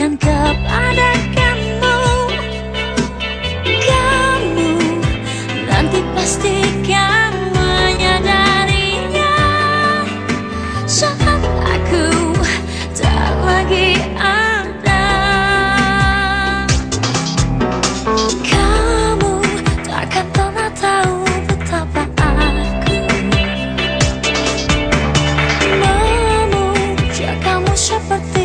berikan kepada kamu Kamu nanti pastikan menyadarinya. Saat aku tak lagi ada. Kamu takkan pernah tahu betapa aku Memuja kamu seperti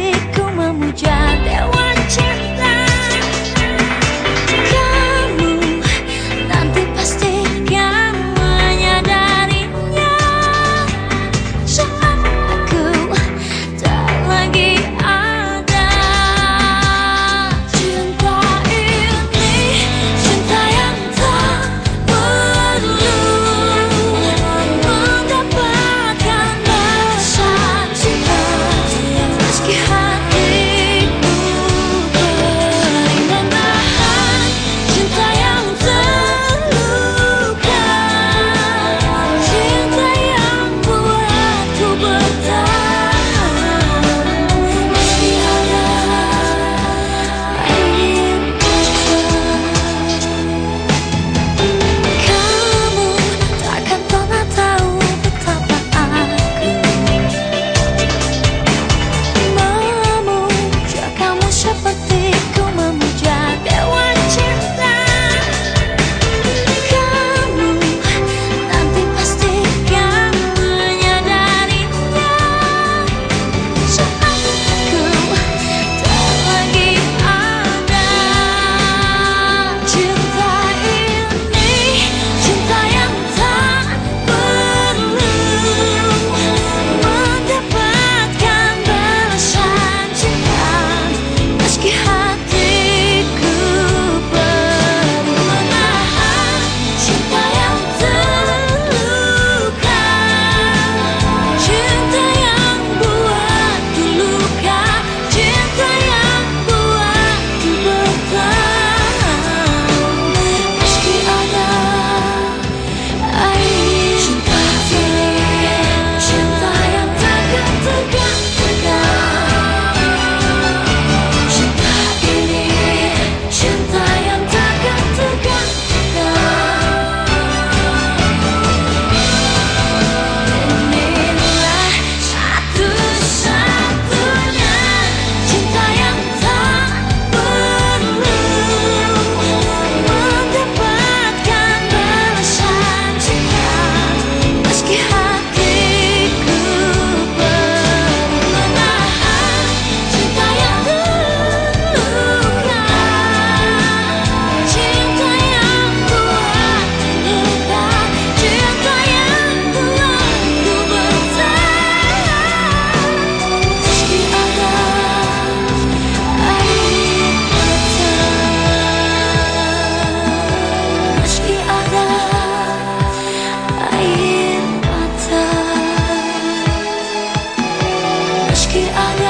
Ki ada